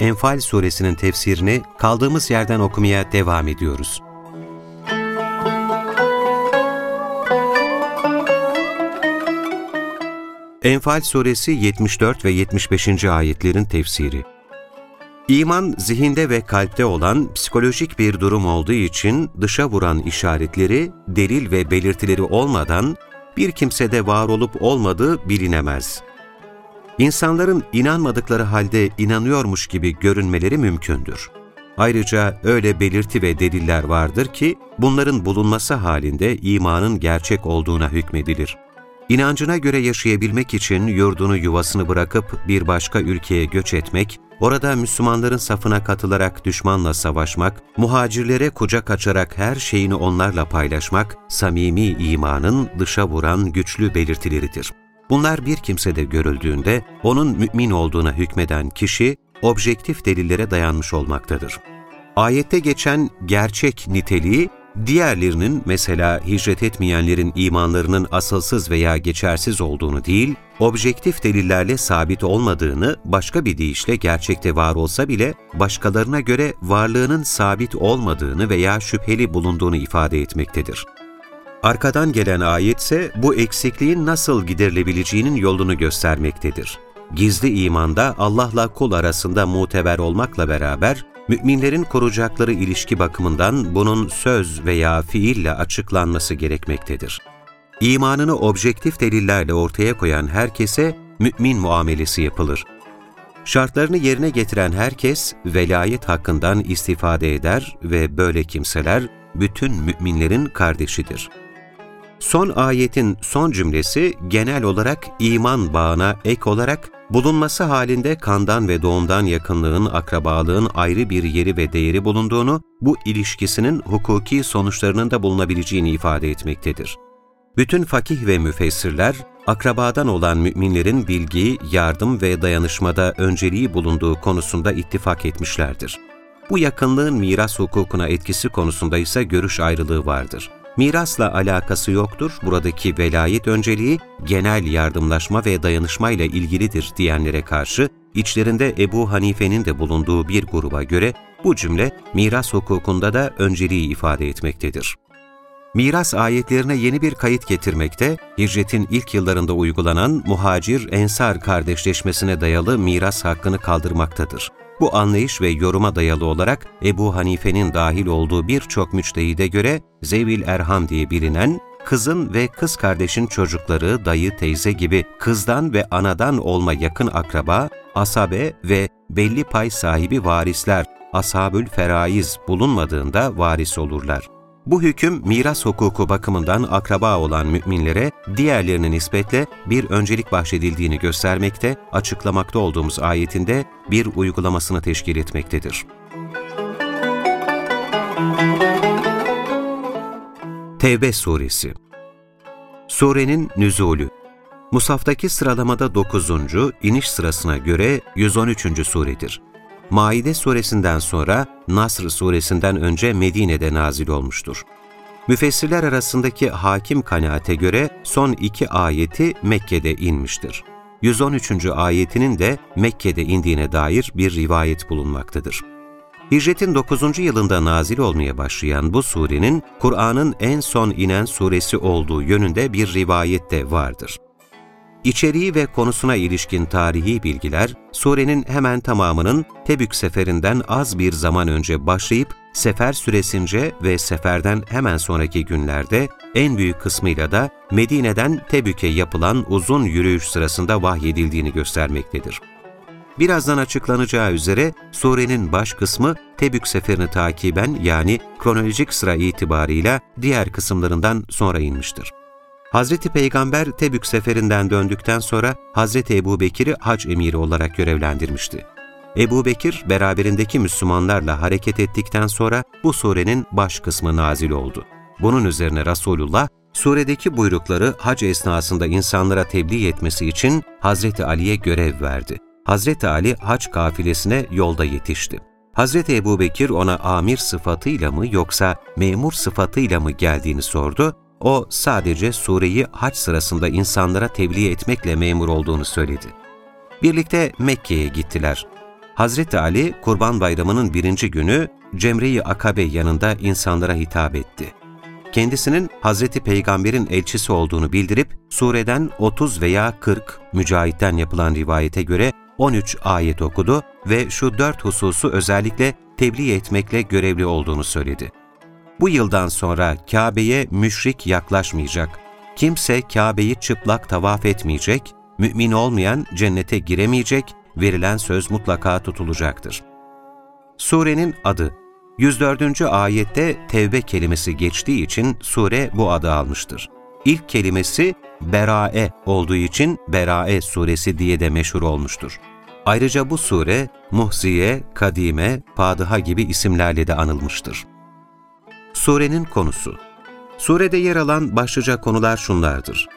Enfal suresinin tefsirini kaldığımız yerden okumaya devam ediyoruz. Enfal suresi 74 ve 75. ayetlerin tefsiri İman, zihinde ve kalpte olan psikolojik bir durum olduğu için dışa vuran işaretleri, delil ve belirtileri olmadan bir kimsede var olup olmadığı bilinemez. İnsanların inanmadıkları halde inanıyormuş gibi görünmeleri mümkündür. Ayrıca öyle belirti ve deliller vardır ki bunların bulunması halinde imanın gerçek olduğuna hükmedilir. İnancına göre yaşayabilmek için yurdunu yuvasını bırakıp bir başka ülkeye göç etmek, orada Müslümanların safına katılarak düşmanla savaşmak, muhacirlere kucak açarak her şeyini onlarla paylaşmak, samimi imanın dışa vuran güçlü belirtileridir. Bunlar bir kimsede görüldüğünde onun mümin olduğuna hükmeden kişi, objektif delillere dayanmış olmaktadır. Ayette geçen gerçek niteliği, diğerlerinin mesela hicret etmeyenlerin imanlarının asılsız veya geçersiz olduğunu değil, objektif delillerle sabit olmadığını, başka bir deyişle gerçekte var olsa bile başkalarına göre varlığının sabit olmadığını veya şüpheli bulunduğunu ifade etmektedir. Arkadan gelen ayet ise bu eksikliğin nasıl giderilebileceğinin yolunu göstermektedir. Gizli imanda Allah'la kul arasında muteber olmakla beraber, müminlerin koruyacakları ilişki bakımından bunun söz veya fiille açıklanması gerekmektedir. İmanını objektif delillerle ortaya koyan herkese mümin muamelesi yapılır. Şartlarını yerine getiren herkes velayet hakkından istifade eder ve böyle kimseler bütün müminlerin kardeşidir. Son ayetin son cümlesi genel olarak iman bağına ek olarak bulunması halinde kandan ve doğumdan yakınlığın, akrabalığın ayrı bir yeri ve değeri bulunduğunu, bu ilişkisinin hukuki sonuçlarının da bulunabileceğini ifade etmektedir. Bütün fakih ve müfessirler, akrabadan olan müminlerin bilgi, yardım ve dayanışmada önceliği bulunduğu konusunda ittifak etmişlerdir. Bu yakınlığın miras hukukuna etkisi konusunda ise görüş ayrılığı vardır. Mirasla alakası yoktur, buradaki velayet önceliği genel yardımlaşma ve dayanışma ile ilgilidir diyenlere karşı, içlerinde Ebu Hanife'nin de bulunduğu bir gruba göre bu cümle miras hukukunda da önceliği ifade etmektedir. Miras ayetlerine yeni bir kayıt getirmekte, hicretin ilk yıllarında uygulanan muhacir-ensar kardeşleşmesine dayalı miras hakkını kaldırmaktadır. Bu anlayış ve yoruma dayalı olarak Ebu Hanife'nin dahil olduğu birçok müçtehide göre Zevil Erham diye bilinen, kızın ve kız kardeşin çocukları, dayı, teyze gibi kızdan ve anadan olma yakın akraba, asabe ve belli pay sahibi varisler, ashabül feraiz bulunmadığında varis olurlar. Bu hüküm miras hukuku bakımından akraba olan müminlere diğerlerine nispetle bir öncelik bahşedildiğini göstermekte, açıklamakta olduğumuz ayetinde bir uygulamasını teşkil etmektedir. Tevbe Suresi Surenin nüzulü Musaftaki sıralamada 9. iniş sırasına göre 113. suredir. Maide suresinden sonra Nasr suresinden önce Medine'de nazil olmuştur. Müfessirler arasındaki hakim kanaate göre son iki ayeti Mekke'de inmiştir. 113. ayetinin de Mekke'de indiğine dair bir rivayet bulunmaktadır. Hicretin 9. yılında nazil olmaya başlayan bu surenin, Kur'an'ın en son inen suresi olduğu yönünde bir rivayet de vardır. İçeriği ve konusuna ilişkin tarihi bilgiler, surenin hemen tamamının Tebük seferinden az bir zaman önce başlayıp, sefer süresince ve seferden hemen sonraki günlerde en büyük kısmıyla da Medine'den Tebük'e yapılan uzun yürüyüş sırasında vahyedildiğini göstermektedir. Birazdan açıklanacağı üzere surenin baş kısmı Tebük seferini takiben yani kronolojik sıra itibarıyla diğer kısımlarından sonra inmiştir. Hazreti Peygamber Tebük seferinden döndükten sonra Hazreti Ebu Bekir'i hac emiri olarak görevlendirmişti. Ebu Bekir beraberindeki Müslümanlarla hareket ettikten sonra bu surenin baş kısmı nazil oldu. Bunun üzerine Resulullah, suredeki buyrukları hac esnasında insanlara tebliğ etmesi için Hazreti Ali'ye görev verdi. Hazreti Ali hac kafilesine yolda yetişti. Hazreti Ebu Bekir ona amir sıfatıyla mı yoksa memur sıfatıyla mı geldiğini sordu. O sadece sureyi hac sırasında insanlara tebliğ etmekle memur olduğunu söyledi. Birlikte Mekke'ye gittiler. Hazreti Ali, Kurban Bayramı'nın birinci günü Cemre-i Akabe yanında insanlara hitap etti. Kendisinin Hazreti Peygamber'in elçisi olduğunu bildirip, sureden 30 veya 40, Mücahit'ten yapılan rivayete göre 13 ayet okudu ve şu dört hususu özellikle tebliğ etmekle görevli olduğunu söyledi. Bu yıldan sonra Kabe'ye müşrik yaklaşmayacak, kimse Kabe'yi çıplak tavaf etmeyecek, mümin olmayan cennete giremeyecek, verilen söz mutlaka tutulacaktır. Surenin adı 104. ayette tevbe kelimesi geçtiği için sure bu adı almıştır. İlk kelimesi Berae olduğu için Berae suresi diye de meşhur olmuştur. Ayrıca bu sure Muhziye, Kadime, Padıha gibi isimlerle de anılmıştır. Surenin konusu Surede yer alan başlıca konular şunlardır.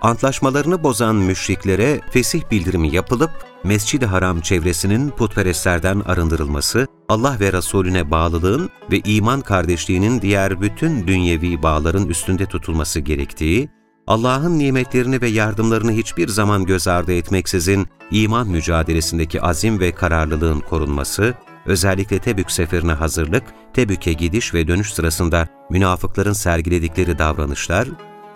Antlaşmalarını bozan müşriklere fesih bildirimi yapılıp, Mescid-i Haram çevresinin putperestlerden arındırılması, Allah ve Resulüne bağlılığın ve iman kardeşliğinin diğer bütün dünyevi bağların üstünde tutulması gerektiği, Allah'ın nimetlerini ve yardımlarını hiçbir zaman göz ardı etmeksizin iman mücadelesindeki azim ve kararlılığın korunması, özellikle Tebük seferine hazırlık, Tebük'e gidiş ve dönüş sırasında münafıkların sergiledikleri davranışlar,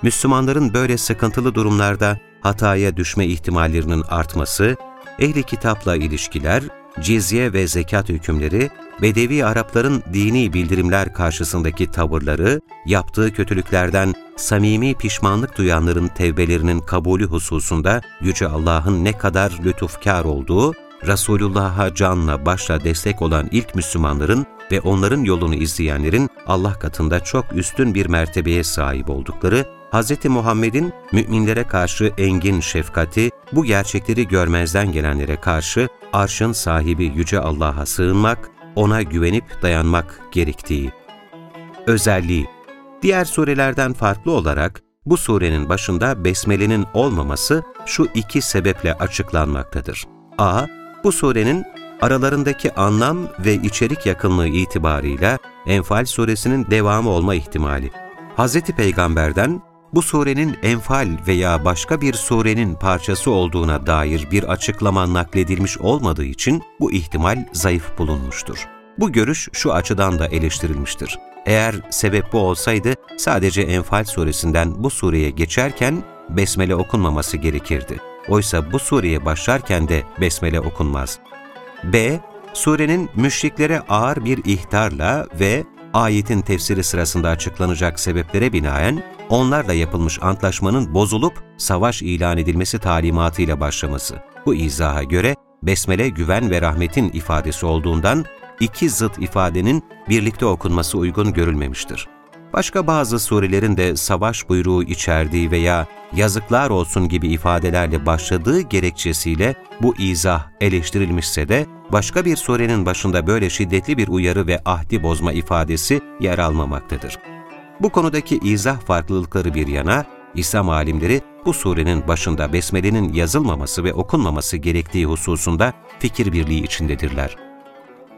Müslümanların böyle sıkıntılı durumlarda hataya düşme ihtimallerinin artması, ehli kitapla ilişkiler, cizye ve zekat hükümleri, Bedevi Arapların dini bildirimler karşısındaki tavırları, yaptığı kötülüklerden samimi pişmanlık duyanların tevbelerinin kabulü hususunda Yüce Allah'ın ne kadar lütufkar olduğu, Resulullah'a canla başla destek olan ilk Müslümanların ve onların yolunu izleyenlerin Allah katında çok üstün bir mertebeye sahip oldukları, Hz. Muhammed'in müminlere karşı engin şefkati, bu gerçekleri görmezden gelenlere karşı arşın sahibi Yüce Allah'a sığınmak, ona güvenip dayanmak gerektiği. Özelliği Diğer surelerden farklı olarak bu surenin başında besmelenin olmaması şu iki sebeple açıklanmaktadır. a. Bu surenin aralarındaki anlam ve içerik yakınlığı itibarıyla Enfal suresinin devamı olma ihtimali. Hz. Peygamber'den bu surenin Enfal veya başka bir surenin parçası olduğuna dair bir açıklama nakledilmiş olmadığı için bu ihtimal zayıf bulunmuştur. Bu görüş şu açıdan da eleştirilmiştir. Eğer sebep bu olsaydı sadece Enfal suresinden bu sureye geçerken besmele okunmaması gerekirdi. Oysa bu sureye başlarken de besmele okunmaz. B. Surenin müşriklere ağır bir ihtarla ve ayetin tefsiri sırasında açıklanacak sebeplere binaen onlarla yapılmış antlaşmanın bozulup savaş ilan edilmesi talimatıyla başlaması. Bu izaha göre besmele güven ve rahmetin ifadesi olduğundan iki zıt ifadenin birlikte okunması uygun görülmemiştir. Başka bazı surelerin de savaş buyruğu içerdiği veya yazıklar olsun gibi ifadelerle başladığı gerekçesiyle bu izah eleştirilmişse de başka bir surenin başında böyle şiddetli bir uyarı ve ahdi bozma ifadesi yer almamaktadır. Bu konudaki izah farklılıkları bir yana, İslam alimleri bu surenin başında besmelenin yazılmaması ve okunmaması gerektiği hususunda fikir birliği içindedirler.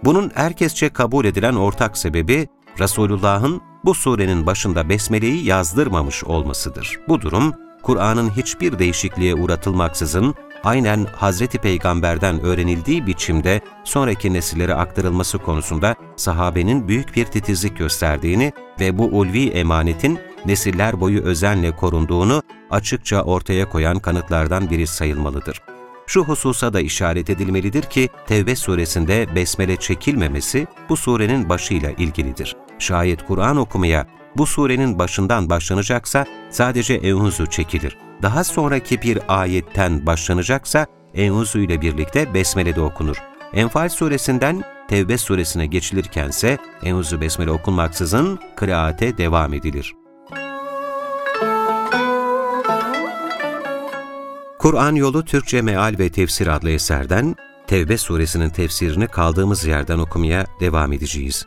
Bunun herkesçe kabul edilen ortak sebebi, Resulullah'ın bu surenin başında besmeleyi yazdırmamış olmasıdır. Bu durum, Kur'an'ın hiçbir değişikliğe uğratılmaksızın aynen Hazreti Peygamber'den öğrenildiği biçimde sonraki nesillere aktarılması konusunda sahabenin büyük bir titizlik gösterdiğini ve bu ulvi emanetin nesiller boyu özenle korunduğunu açıkça ortaya koyan kanıtlardan biri sayılmalıdır. Şu hususa da işaret edilmelidir ki Tevbe suresinde besmele çekilmemesi bu surenin başıyla ilgilidir. Şayet Kur'an okumaya bu surenin başından başlanacaksa sadece Eûzu çekilir. Daha sonraki bir ayetten başlanacaksa Eûzu ile birlikte Besmele de okunur. Enfal suresinden Tevbe suresine geçilirkense Eûzu Besmele okunmaksızın kıraate devam edilir. Kur'an Yolu Türkçe Meal ve Tefsir adlı eserden Tevbe suresinin tefsirini kaldığımız yerden okumaya devam edeceğiz.